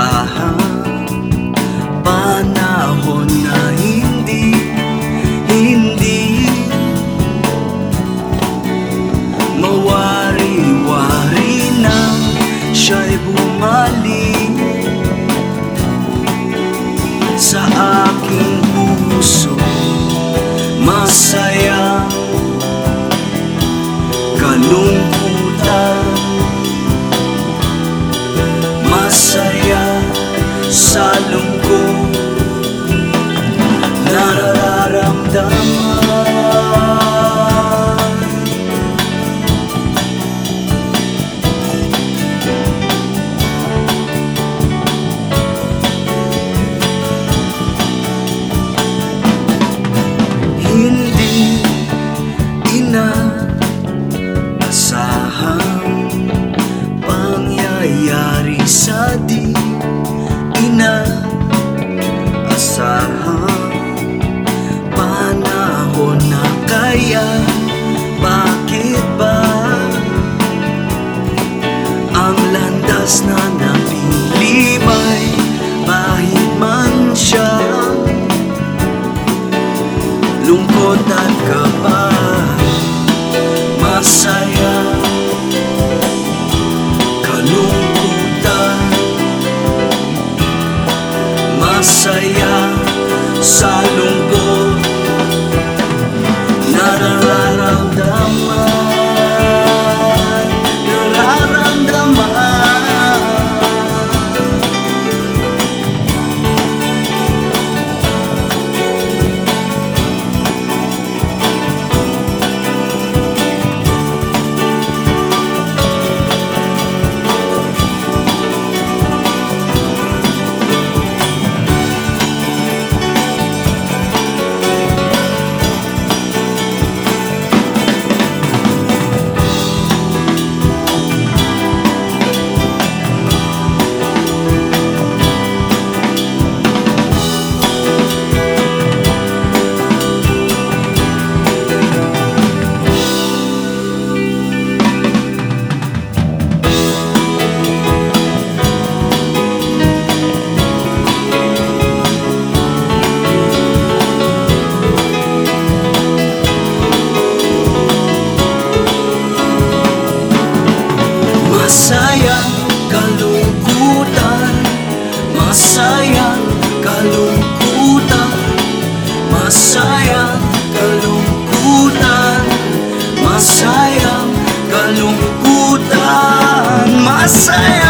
ligahan Panahon na hindi, hindi Mawari-wari na siya'y bumalik. Pangyayari sa di inaasahang panahon na kaya bakit ba ang landas na napili may bahid man siya lungkot at kaba Masaya Só Masaya, kalungkutan Masaya, kalungkutan